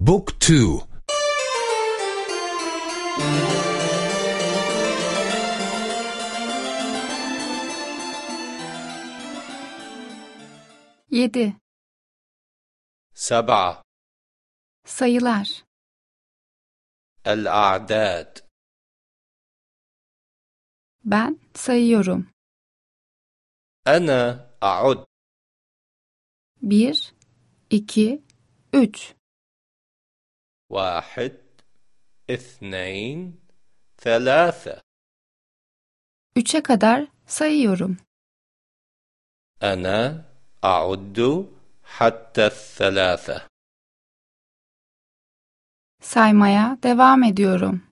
بوك تو Yedi. سبعة Sayılar. الأعداد Ben sayıyorum. أنا أعد Bir, iki, üç. واحد اثنين ثلاثة Üçe kadar sayıyorum. أنا أعد حتى الثلاثة Saymaya devam ediyorum.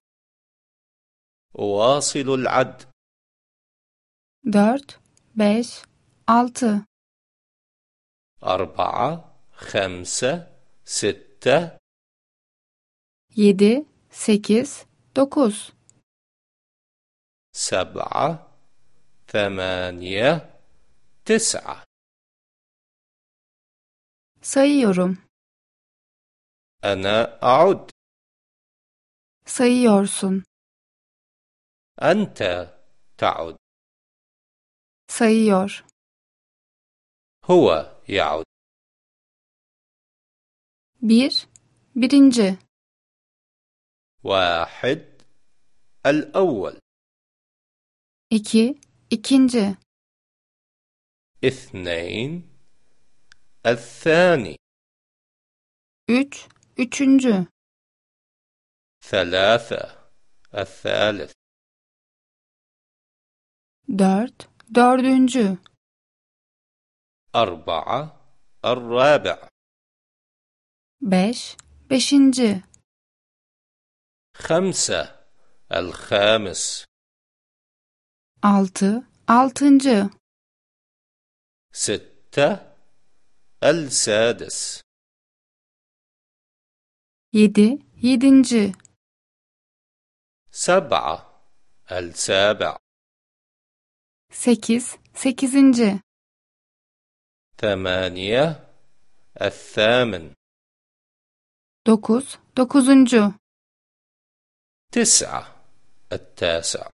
أواصل العد Dört, beş, altı. أربعة خمسة ستة Yedi, sekiz, dokuz. سبعة ثمانية تسعة Sayıyorum. أنا أعد Sayıyorsun. أنت تعد Sayıyor. هو يعد Bir, birinci. واحد الأول İki, ikinci. اثنين الثاني Üç, üçüncü. ثلاثة الثالث Dört, dördüncü. أربعة الرابع Beş, beşinci. خمسة الخامس. Altı, altıncı. ستة السادس. يدي yedinci. سبعة السابع. سكز, سكزinci ثمانية الثامن. دوكوز, دوكوزuncu تسعة التاسع